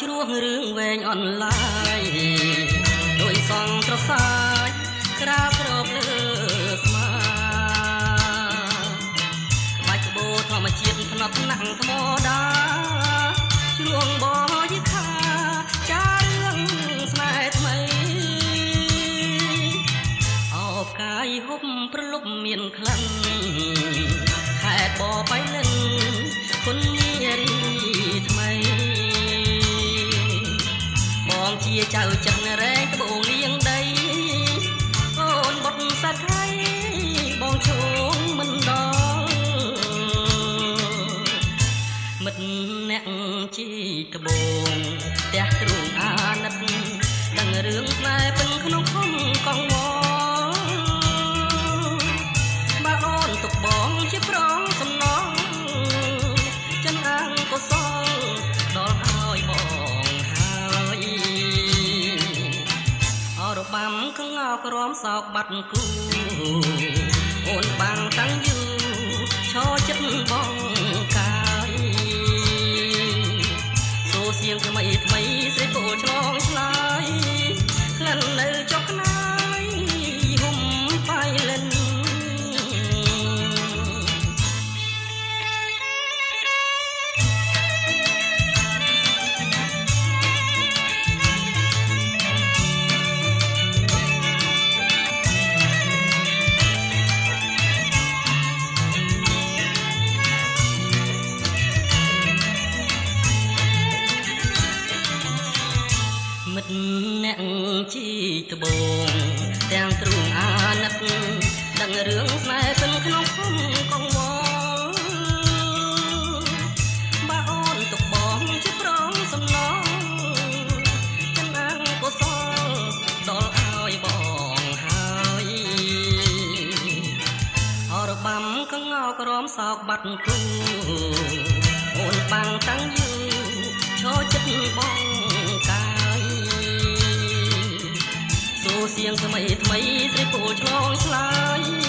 ជ្រោះរឿងវែងអនឡាយដោយសងត្រសាយក្រាបក្របលើស្មាក្បាច់ក្បូរធម្មជាតិថ្នត់ថ្នាក់ធម្មតាជ្រួងបយខាចារឿងស្នេហ៍ថ្មីអោបកាយហុំប្រលប់មានក្លិនខេតបបៃលិ ជាចៅចិនរែងត្បូងលៀងដីអូនបុតសាត់ថៃបងឈោងមិនដល់មិត្តអ្នកជីត្បូងផ្ទះទ្រូងអាណិតដឹងរឿងផ្លែពិនក្នុងខំកងវបើអូនទុកបងជាប្រងសំណង អរបាំកងោក្រមសោកបាត់គូអូនបាំង ត្តអ្នកជីត្បូងទាំងទ្រូងអាណិតដឹងរឿងស្នេហ៍សិនក្នុងភូមិកងវល់បើអូនទុកបងជាប្រងសំណងចំណាំងកុសលដល់ឲ្យបងហើយអរបាំកងោក្រមសោកបាត់គូ សូសៀងថ្មីថ្មីស្រីពូឆ្លងឆ្លើយ